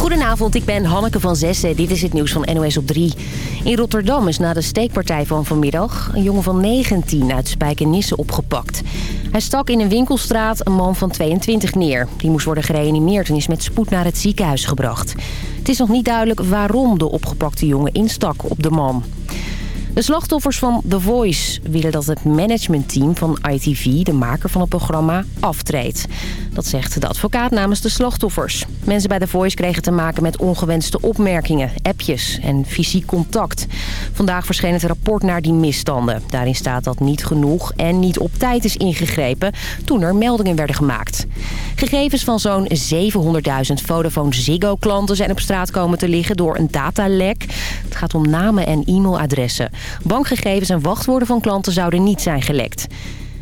Goedenavond, ik ben Hanneke van Zessen. Dit is het nieuws van NOS op 3. In Rotterdam is na de steekpartij van vanmiddag... een jongen van 19 uit Spijkenisse opgepakt. Hij stak in een winkelstraat een man van 22 neer. Die moest worden gereanimeerd en is met spoed naar het ziekenhuis gebracht. Het is nog niet duidelijk waarom de opgepakte jongen instak op de man. De slachtoffers van The Voice willen dat het managementteam van ITV, de maker van het programma, aftreedt. Dat zegt de advocaat namens de slachtoffers. Mensen bij The Voice kregen te maken met ongewenste opmerkingen, appjes en fysiek contact. Vandaag verscheen het rapport naar die misstanden. Daarin staat dat niet genoeg en niet op tijd is ingegrepen toen er meldingen werden gemaakt. Gegevens van zo'n 700.000 Vodafone Ziggo-klanten zijn op straat komen te liggen door een datalek. Het gaat om namen en e-mailadressen. Bankgegevens en wachtwoorden van klanten zouden niet zijn gelekt.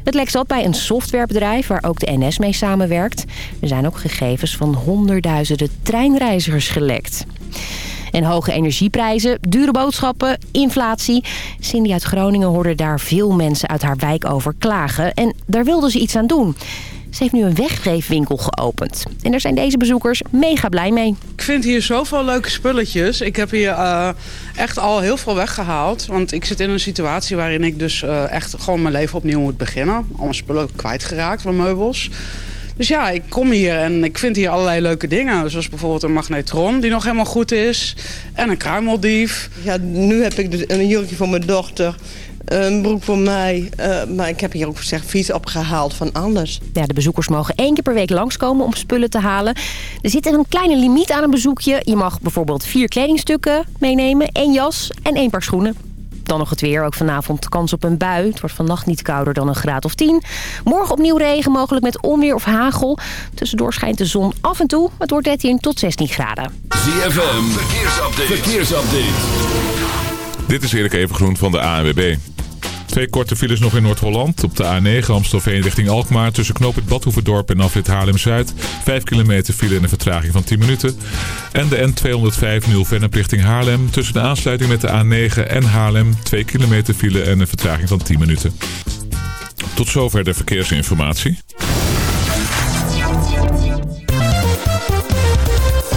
Het lek zat bij een softwarebedrijf waar ook de NS mee samenwerkt. Er zijn ook gegevens van honderdduizenden treinreizigers gelekt. En hoge energieprijzen, dure boodschappen, inflatie. Cindy uit Groningen hoorde daar veel mensen uit haar wijk over klagen. En daar wilden ze iets aan doen. Ze heeft nu een weggeefwinkel geopend. En daar zijn deze bezoekers mega blij mee. Ik vind hier zoveel leuke spulletjes. Ik heb hier uh, echt al heel veel weggehaald. Want ik zit in een situatie waarin ik dus uh, echt gewoon mijn leven opnieuw moet beginnen. Al mijn spullen kwijtgeraakt van meubels. Dus ja, ik kom hier en ik vind hier allerlei leuke dingen. Zoals bijvoorbeeld een magnetron die nog helemaal goed is. En een kruimeldief. Ja, nu heb ik dus een jurkje voor mijn dochter een broek voor mij. Uh, maar ik heb hier ook servies opgehaald van anders. Ja, de bezoekers mogen één keer per week langskomen om spullen te halen. Er zit een kleine limiet aan een bezoekje. Je mag bijvoorbeeld vier kledingstukken meenemen, één jas en één paar schoenen. Dan nog het weer. Ook vanavond kans op een bui. Het wordt vannacht niet kouder dan een graad of 10. Morgen opnieuw regen, mogelijk met onweer of hagel. Tussendoor schijnt de zon af en toe. Het wordt 13 tot 16 graden. ZFM, verkeersupdate. verkeersupdate. Dit is Erik Evengroen van de ANWB. Twee korte files nog in Noord-Holland. Op de A9 Amstelveen richting Alkmaar tussen knoop het Badhoevedorp en afrit Haarlem-Zuid. 5 kilometer file in een vertraging van 10 minuten. En de N205 Nieuw-Vennep richting Haarlem. Tussen de aansluiting met de A9 en Haarlem. 2 kilometer file en een vertraging van 10 minuten. Tot zover de verkeersinformatie.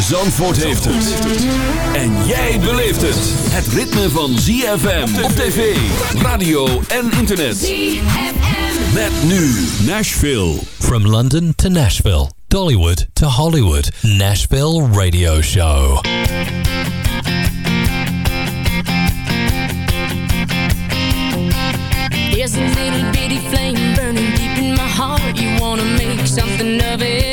Zandvoort heeft het. En jij beleeft het. Het ritme van ZFM op tv, radio en internet. ZFM. Met nu Nashville. From London to Nashville. Dollywood to Hollywood. Nashville Radio Show. There's a little bitty flame burning deep in my heart. You wanna make something of it.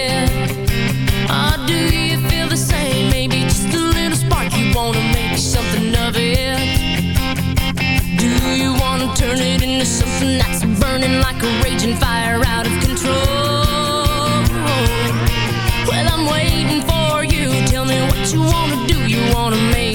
Turn it into something that's burning like a raging fire out of control? Well, I'm waiting for you. Tell me what you wanna do. You wanna make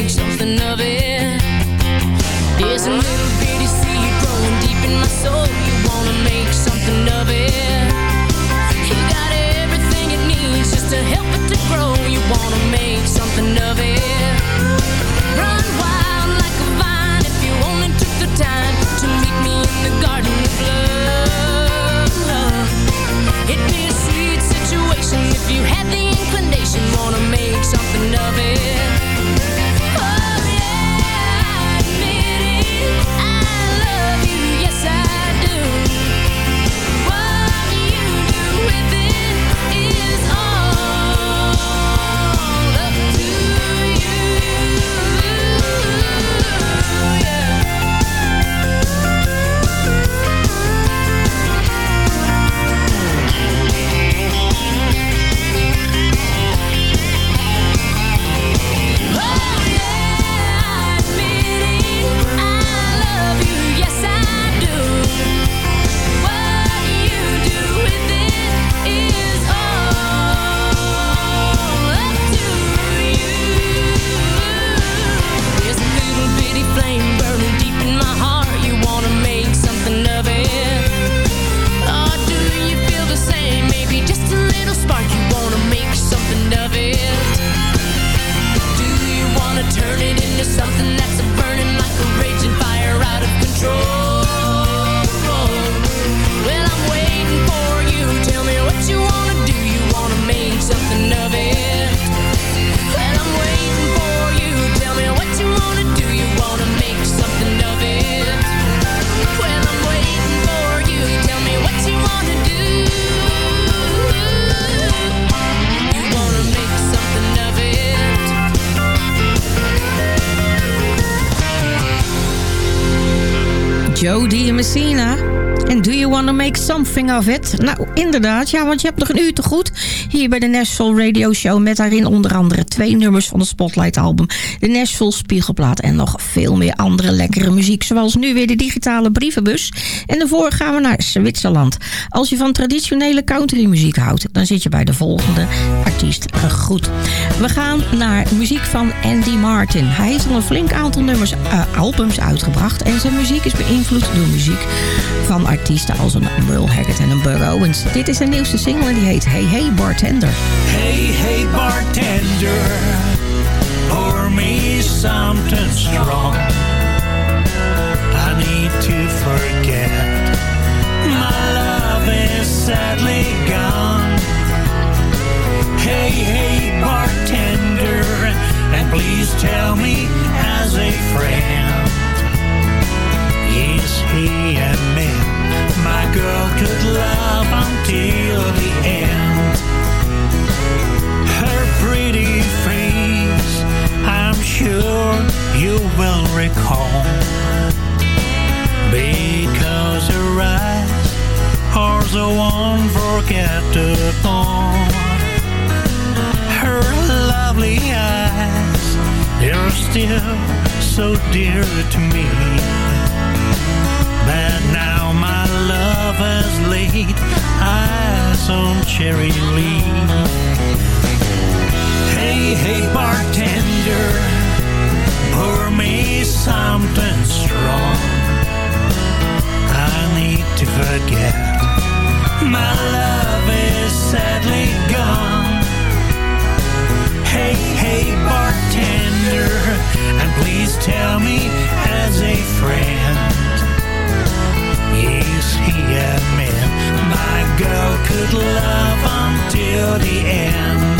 Jody en Messina. En do you want to make something of it? Nou, inderdaad, ja, want je hebt nog een uur te goed. Hier bij de Nashville Radio Show met daarin onder andere twee nummers van het Spotlight album. De Nashville Spiegelplaat en nog veel meer andere lekkere muziek. Zoals nu weer de digitale brievenbus. En daarvoor gaan we naar Zwitserland. Als je van traditionele countrymuziek houdt, dan zit je bij de volgende artiest goed. We gaan naar muziek van Andy Martin. Hij heeft al een flink aantal nummers, uh, albums uitgebracht. En zijn muziek is beïnvloed door muziek van artiesten als een Merle Haggard en een Buck Owens. Dit is zijn nieuwste single en die heet Hey Hey Bartender. Hey Hey Bartender, pour me something strong. I need to forget my love is sadly gone. Hey Hey Bartender, and please tell me as a friend. Is he a man my girl could love until the end? Her pretty face, I'm sure you will recall. Because her eyes are so unforgettable. Her lovely eyes, they're still so dear to me. Has laid eyes on cherry leaf. Hey, hey, bartender, pour me something strong. I need to forget my love is sadly gone. Hey, hey, bartender, and please tell me as a friend. He a man my girl could love until the end?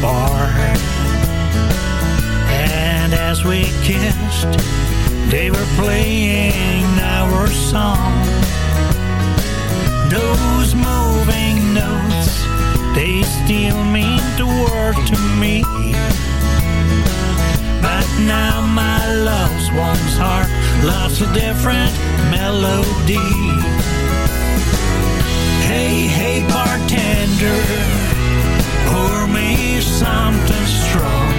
Bar. And as we kissed, they were playing our song. Those moving notes, they still mean the world to me. But now my love's one's heart loves a different melody. Hey, hey, bartender, something strong.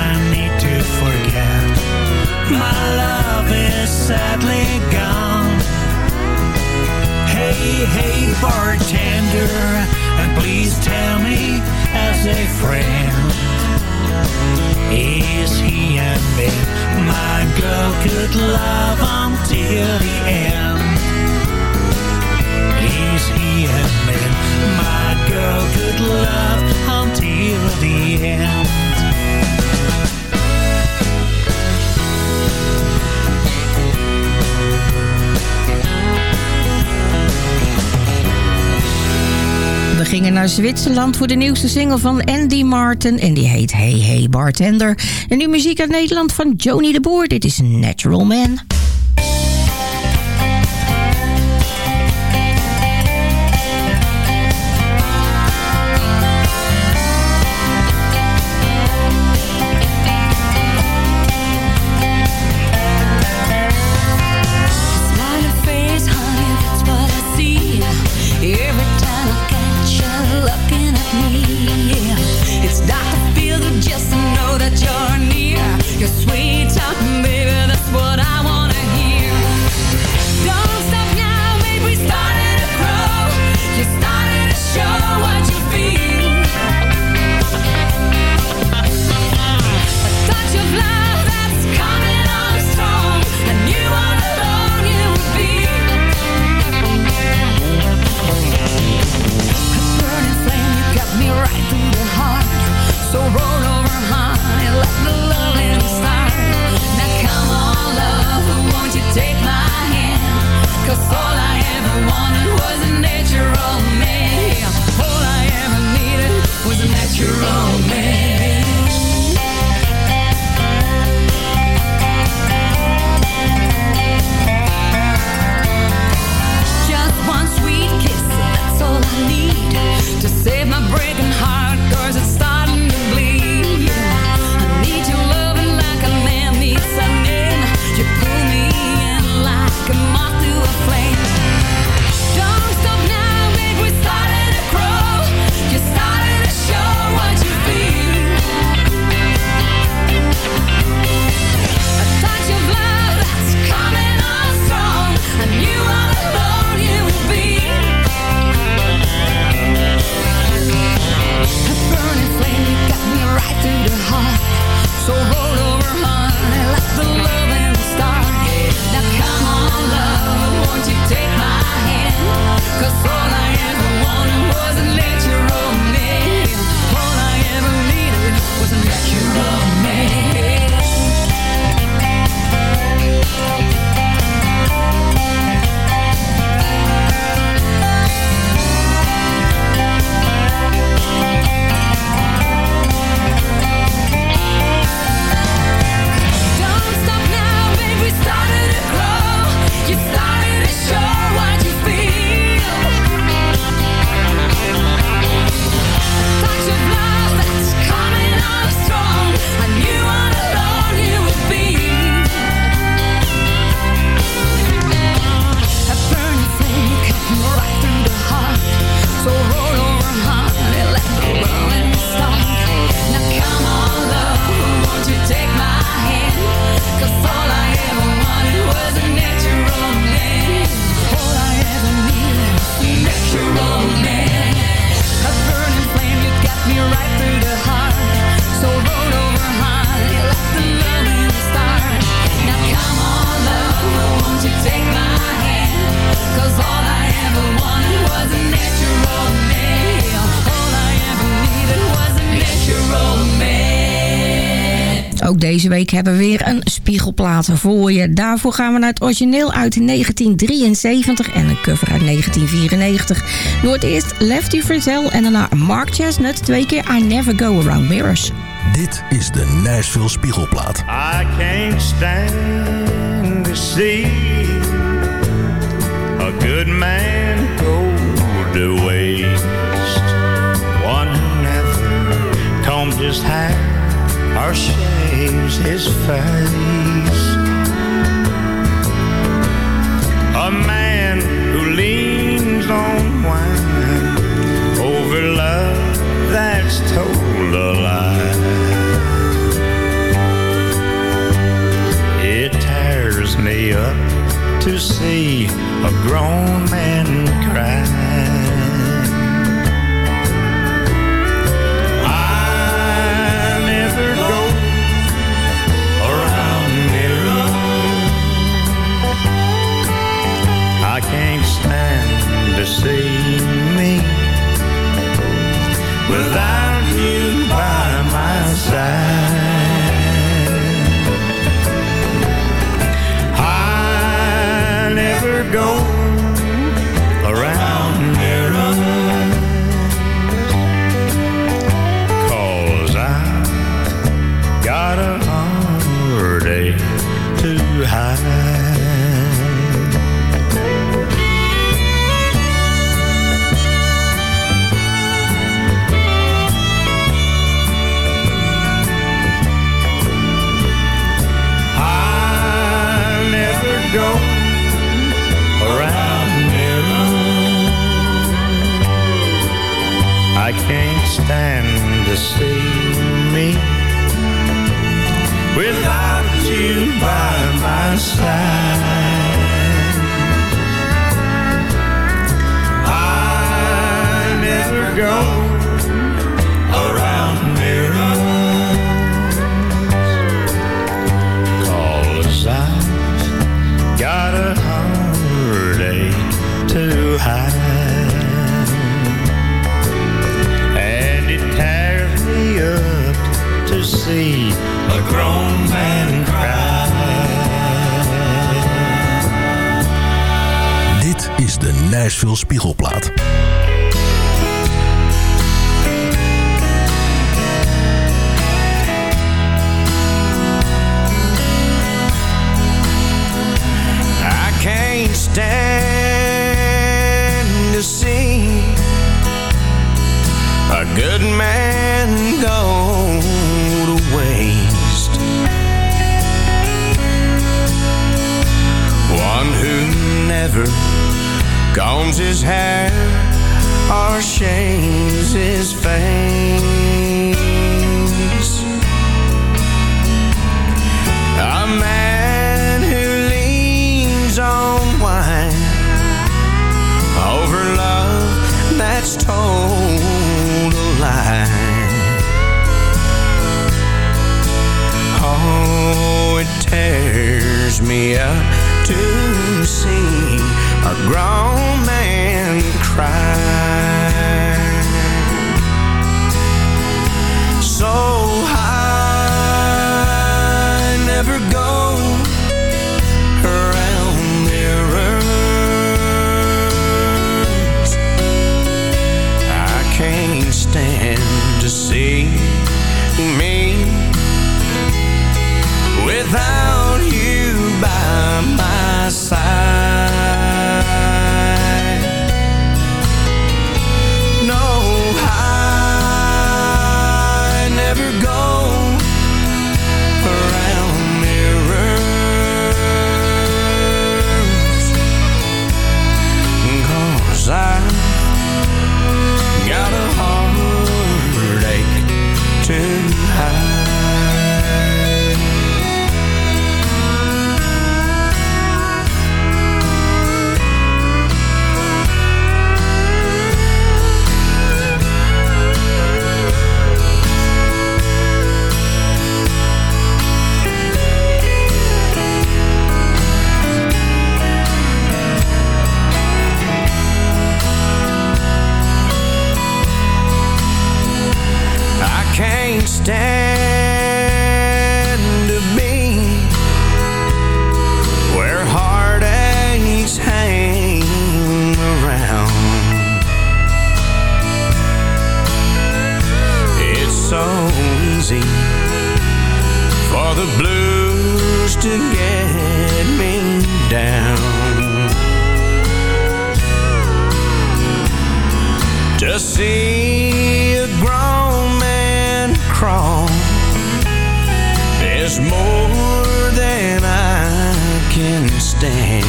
I need to forget my love is sadly gone. Hey, hey, bartender, and please tell me as a friend. Is he my girl could love until the end? Naar Zwitserland voor de nieuwste single van Andy Martin. En die heet Hey Hey Bartender. En nu muziek uit Nederland van Joni de Boer. Dit is Natural Man. deze week hebben we weer een spiegelplaat voor je. Daarvoor gaan we naar het origineel uit 1973 en een cover uit 1994. Noord eerst Lefty Frizzell en daarna Mark Chestnut. Twee keer I Never Go Around Mirrors. Dit is de Nashville Spiegelplaat. I can't stand to see a good man go to waste. One never comes his hat or shame. saves his face. A man who leans on wine over love that's told a lie. It tears me up to see a grown man cry. without me up to see a grown man cry. The blues to get me down. To see a grown man crawl is more than I can stand.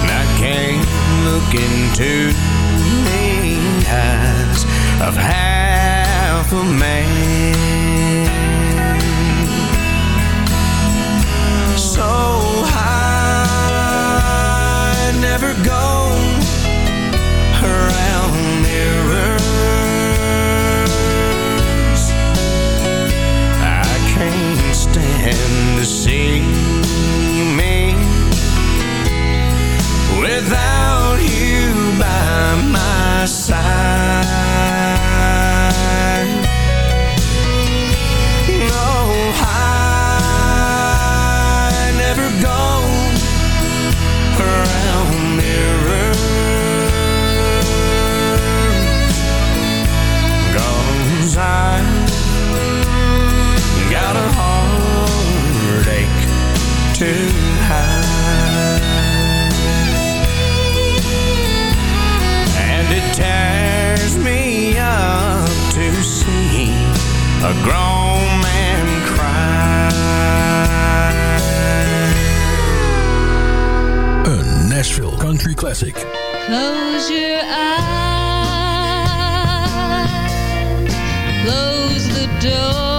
And I can't look into the eyes of half a man. So I never go around mirrors. I can't stand to see me without you by my side. A grown man cry. Een Nashville Country Classic. Close your eyes, close the door.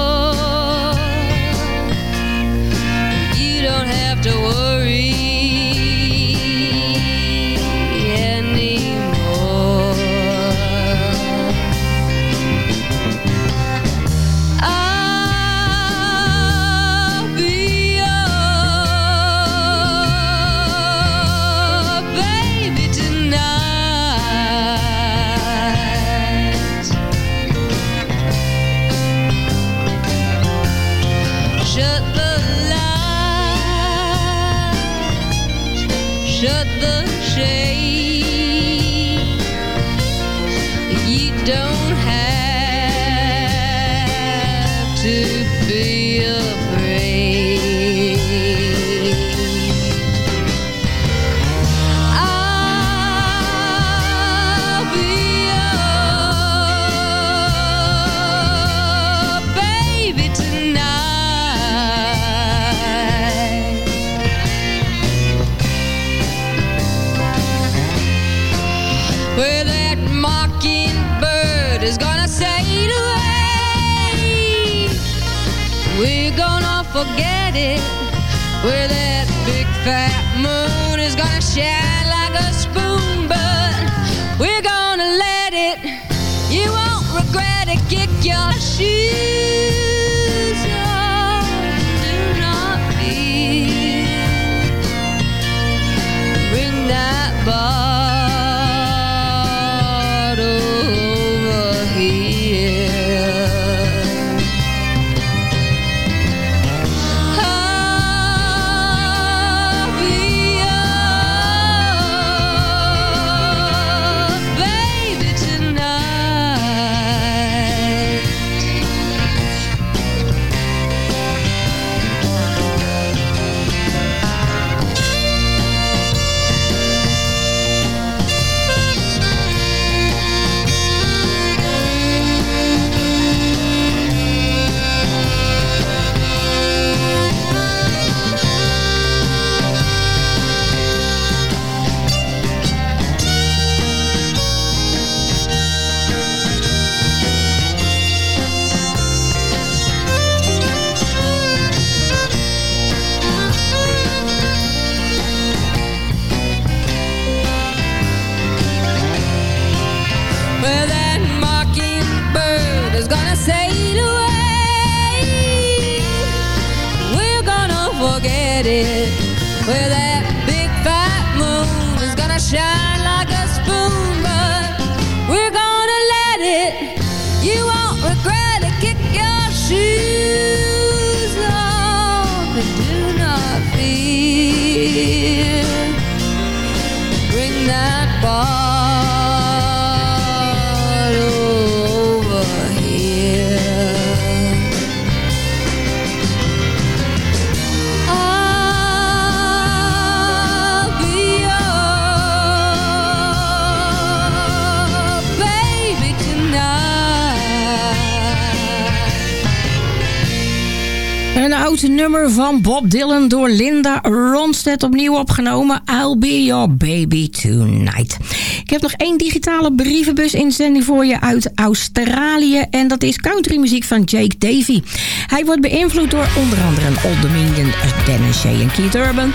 Van Bob Dylan door Linda Ronstadt opnieuw opgenomen. I'll be your baby tonight. Ik heb nog één digitale brievenbus inzending voor je uit Australië. En dat is countrymuziek van Jake Davy. Hij wordt beïnvloed door onder andere Old Dominion, Dennis Shea en Keith Urban.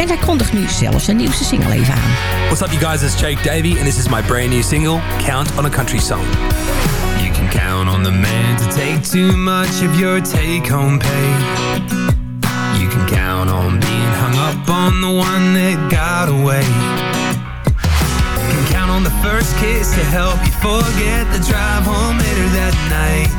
En hij kondigt nu zelf zijn nieuwste single even aan. What's up, you guys? It's Jake Davy, and this is my brand new single, Count on a Country Song. You can count on the man to take too much of your take-home pay. Count on being hung up on the one that got away. Can count on the first kiss to help you forget the drive home later that night.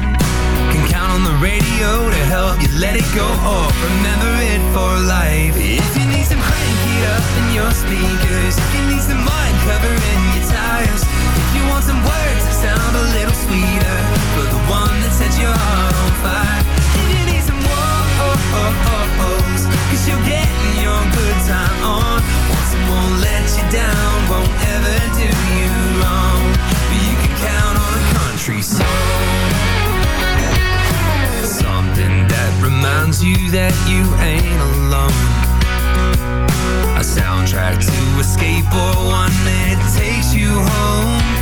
Can count on the radio to help you let it go or remember it for life. If you need some crank it up in your speakers, if you need some mud covering your tires, if you want some words that sound a little sweeter, for the one that sets your heart on fire. Cause you're getting your good time on. Someone let you down, won't ever do you wrong. You can count on a country song. Something that reminds you that you ain't alone. A soundtrack to escape or one that takes you home.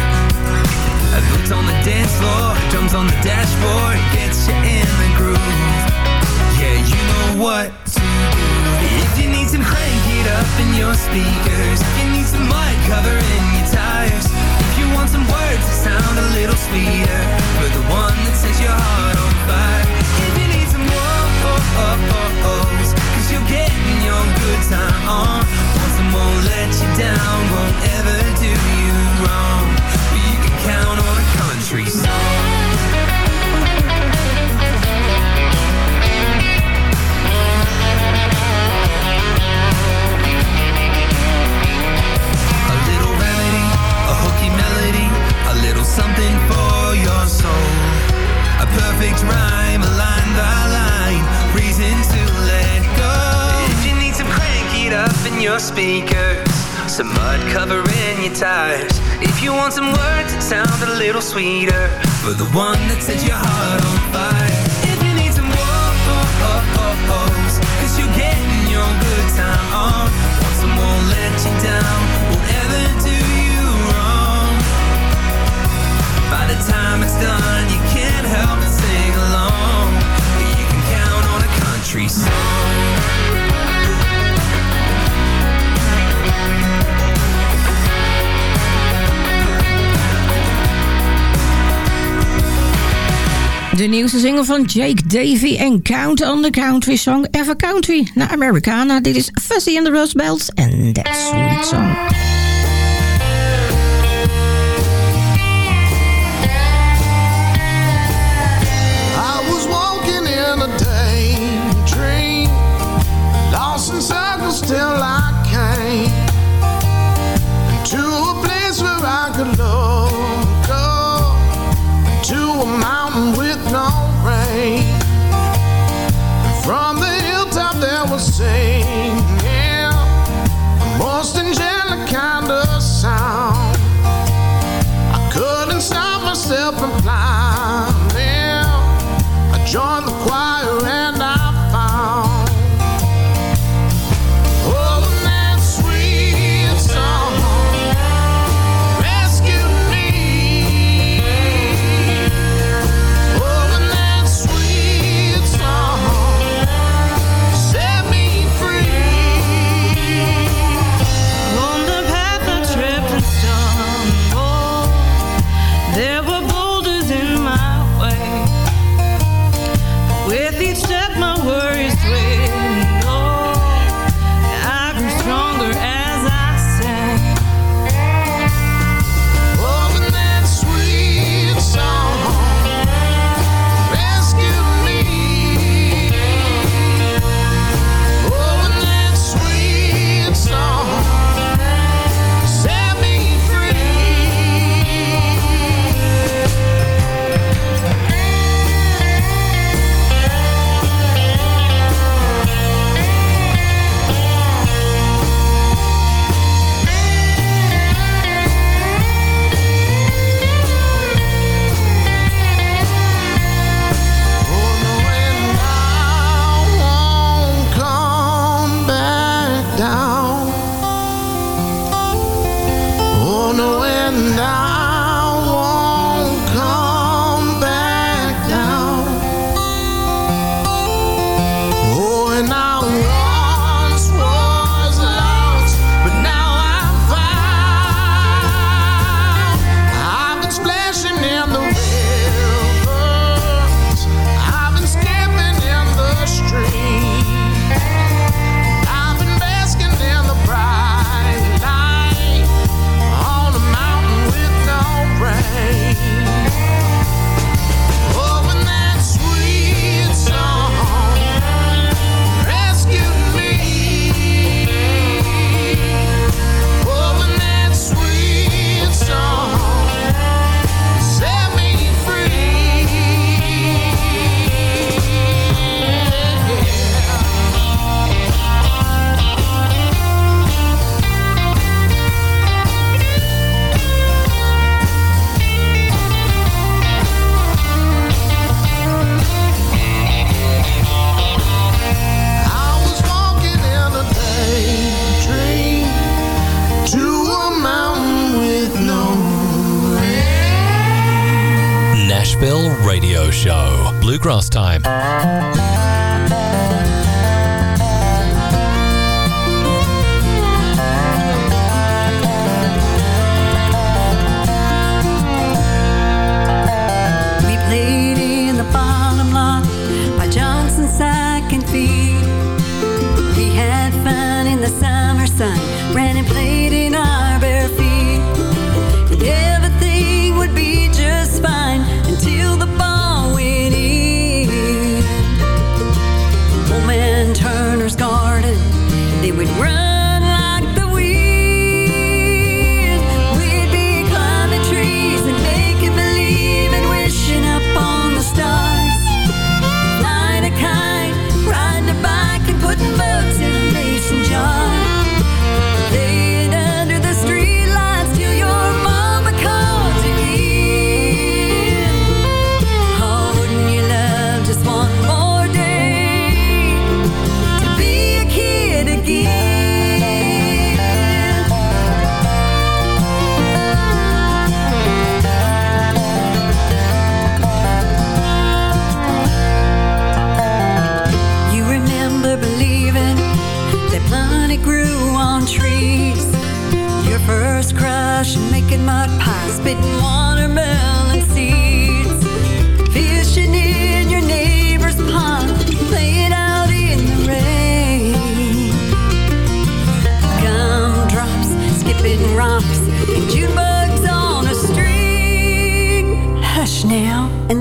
On the dance floor, drums on the dashboard, gets you in the groove. Yeah, you know what to do. If you need some crank it up in your speakers, if you need some mud covering your tires, if you want some words that sound a little sweeter, for the one that sets your heart on fire. If you need some cause you're getting your good time on. Someone let you down, won't ever do you wrong. But you can count on a country song. A little something for your soul. A perfect rhyme, a line by line, reason to let go. If you need some crank it up in your speakers, some mud covering your tires. If you want some words that sound a little sweeter, for the one that sets your heart on fire. If you need some whoa-oh-oh-ohs, cause you're getting your good time on. time it's done, you can't help but sing along. You can count on a country song. De nieuwste single van Jake Davy en Count on the Country Song. Ever Country naar Americana. Dit is Fuzzy and the Rose Bells en That Sweet Song.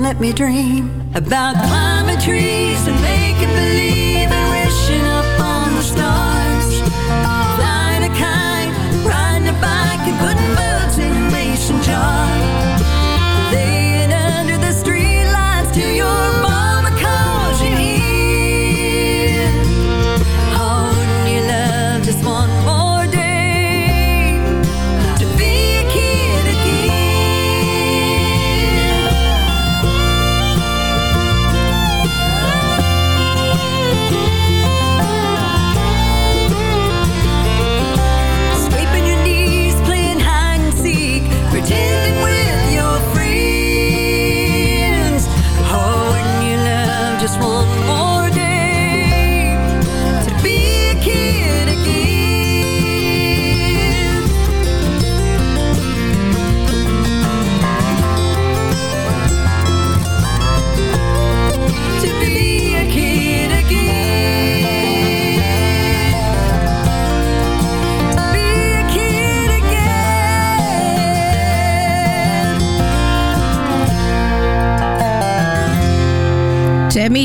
let me dream about climbing trees and making believe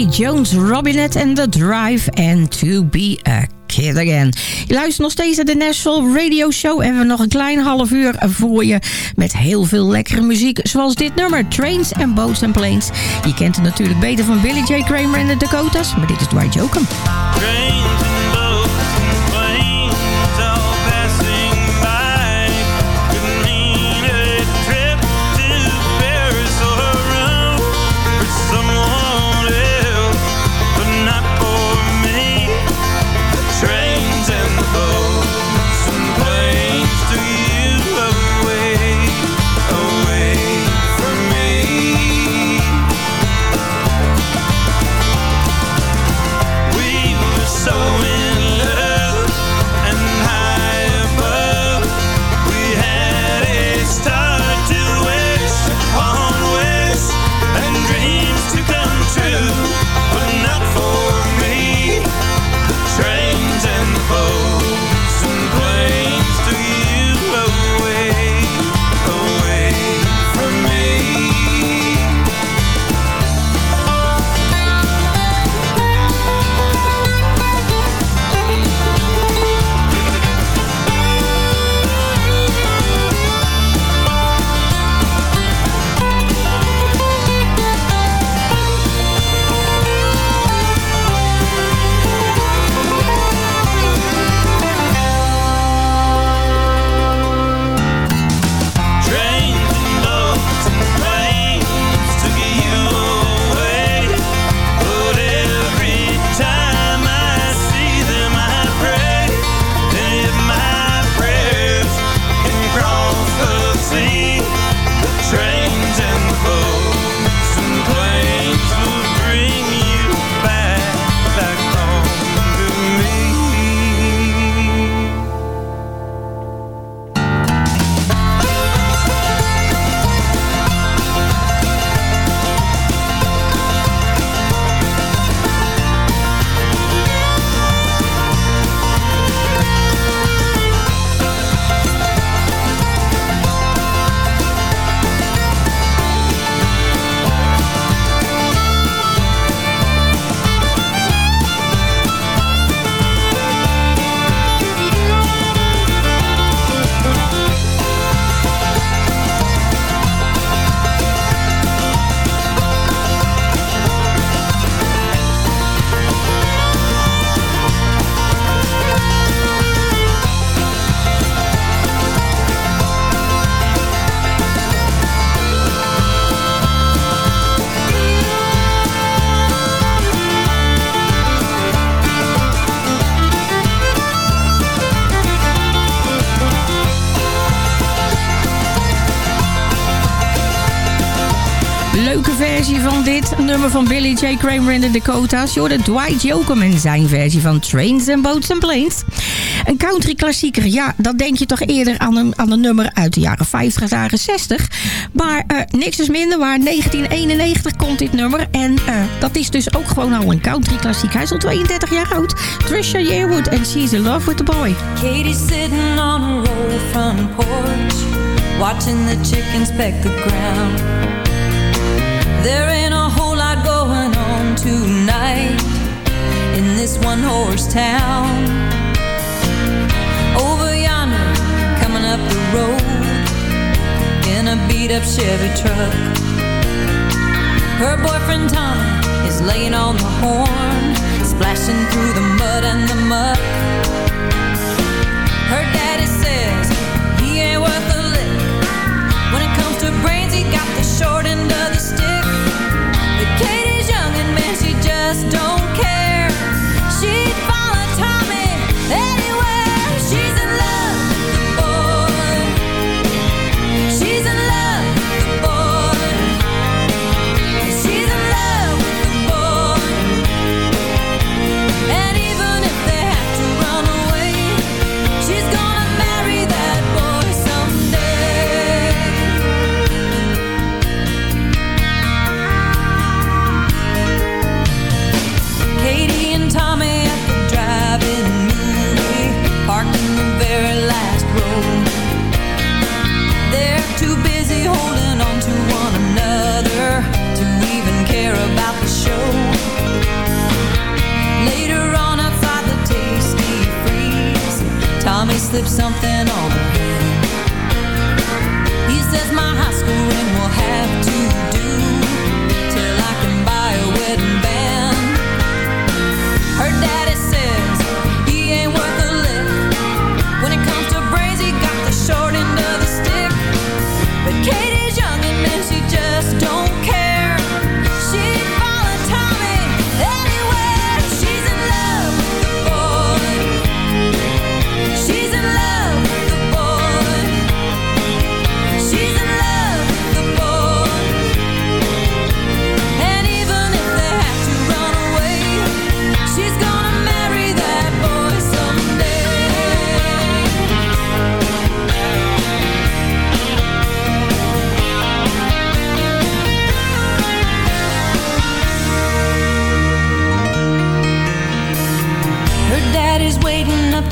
Jones, Robinette en The Drive and To Be A Kid Again. Je luistert nog steeds naar de National Radio Show en we hebben nog een klein half uur voor je met heel veel lekkere muziek. Zoals dit nummer, Trains and Boats and Planes. Je kent het natuurlijk beter van Billy J. Kramer en de Dakotas, maar dit is Dwight Jokum. dit. Nummer van Billy J. Kramer in de Dakota's. Je Dwight Jokum en zijn versie van Trains and Boats and Planes. Een country klassieker, ja, dat denk je toch eerder aan een, aan een nummer uit de jaren 50 en jaren 60. Maar eh, niks is minder waar. 1991 komt dit nummer. En eh, dat is dus ook gewoon al een country klassiek. Hij is al 32 jaar oud. Trisha Yearwood and She's in Love with the Boy. Katie's sitting on a roll from porch. Watching the chickens peck the ground. There ain't a whole lot going on tonight in this one horse town. Over yonder, coming up the road in a beat up Chevy truck. Her boyfriend Tom is laying on the horn, splashing through the mud and the muck.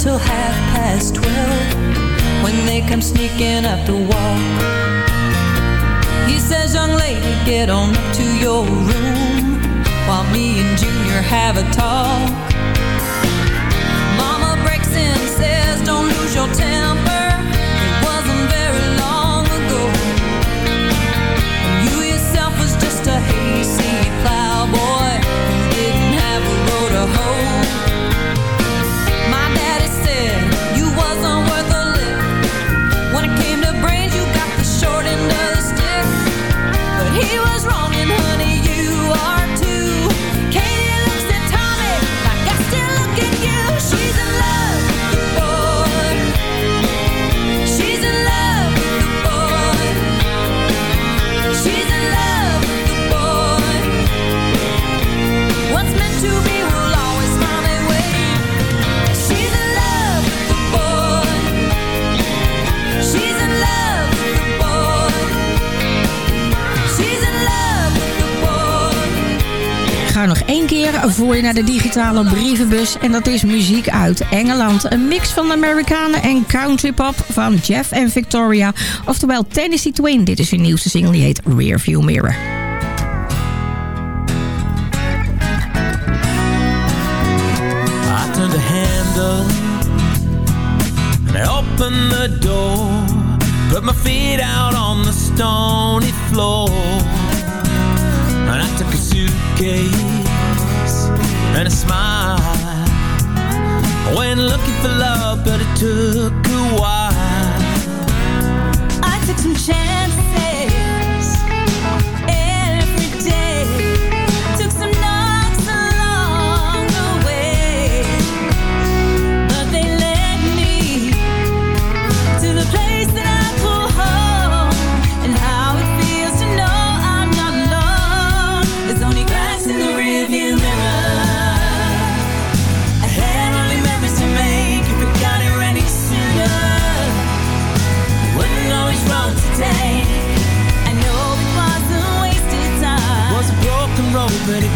Till half past twelve when they come sneaking up the walk. He says, Young lady, get on up to your room while me and Junior have a talk. Mama breaks in says, Don't lose your temper. Nog één keer voor je naar de digitale brievenbus. En dat is muziek uit Engeland. Een mix van Amerikanen en countrypop van Jeff en Victoria. Oftewel Tennessee Twin. Dit is hun nieuwste single, die heet Rearview Mirror. The door. Put my feet out on the stony floor. And I and a smile. I went looking for love, but it took a while. I took some chances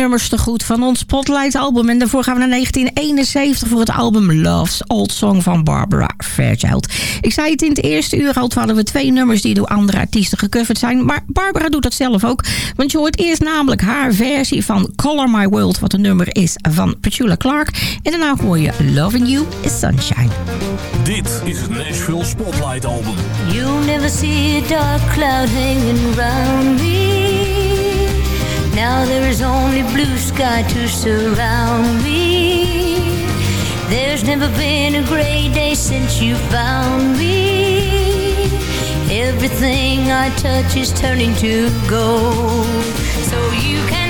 nummers te goed van ons Spotlight album. En daarvoor gaan we naar 1971 voor het album Love's Old Song van Barbara Fairchild. Ik zei het in het eerste uur al, hadden we twee nummers die door andere artiesten gecoverd zijn. Maar Barbara doet dat zelf ook. Want je hoort eerst namelijk haar versie van Color My World, wat een nummer is van Petula Clark. En daarna hoor je Loving You is Sunshine. Dit is het Nashville Spotlight album. You never see a dark cloud hanging around me. Now there is only blue sky to surround me. There's never been a great day since you found me. Everything I touch is turning to gold. So you can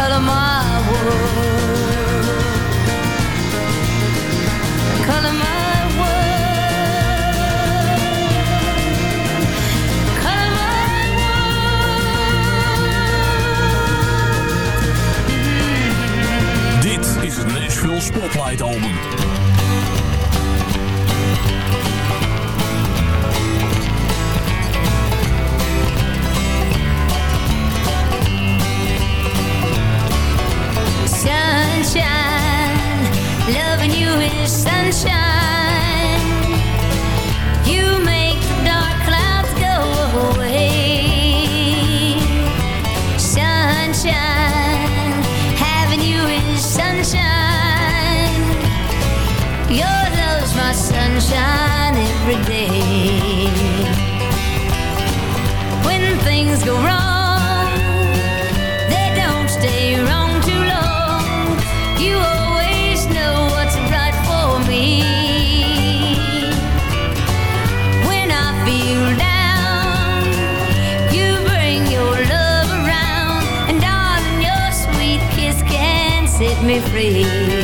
Dit is my world. Spotlight Album. 三千 free.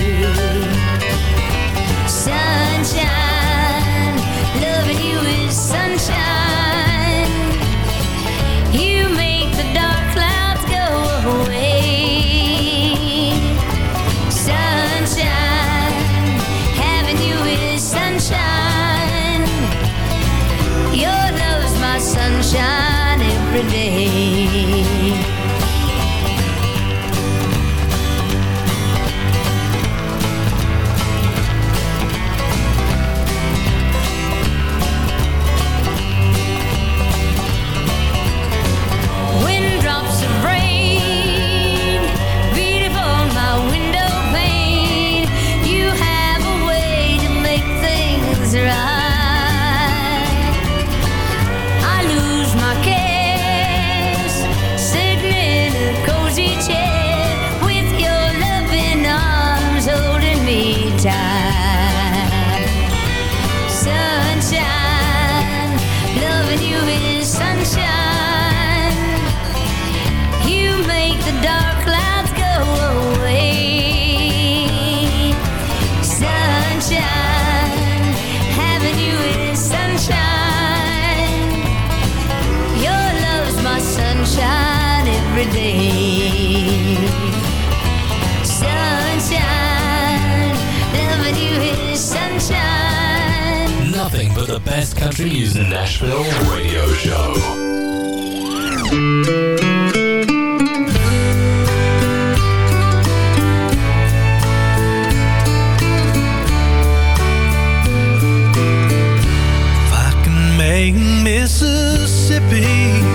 Country music. Nashville Radio Show. If I can make Mississippi,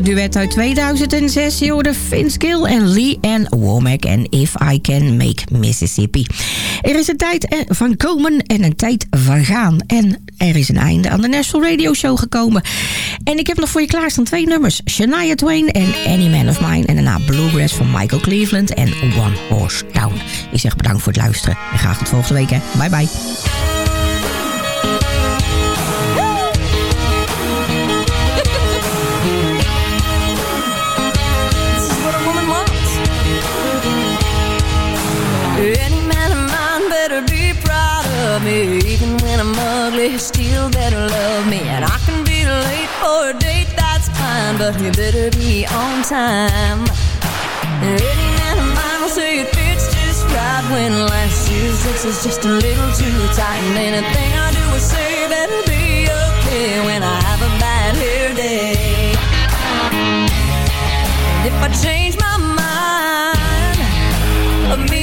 duet uit 2006. Je hoorde Vince en Lee en Womack en If I Can Make Mississippi. Er is een tijd eh, van komen en een tijd van gaan. En er is een einde aan de National Radio Show gekomen. En ik heb nog voor je klaarstaan twee nummers. Shania Twain en Any Man of Mine. En daarna Bluegrass van Michael Cleveland en One Horse Town. Ik zeg bedankt voor het luisteren. En graag tot volgende week. Hè. Bye bye. me Even when I'm ugly, you still better love me. And I can be late for a date, that's fine But you better be on time. Any man of mine will say it fits just right When last year's looks is just a little too tight. And anything I do or say better be okay When I have a bad hair day. And if I change my mind of me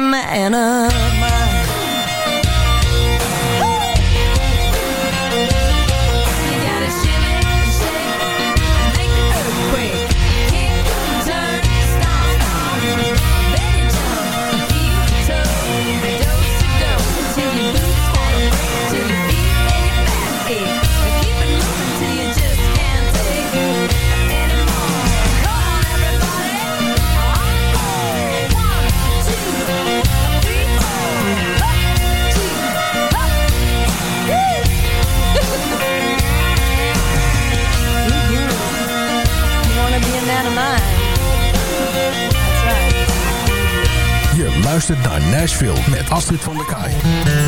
Anna Nashville met Astrid van der Kaai.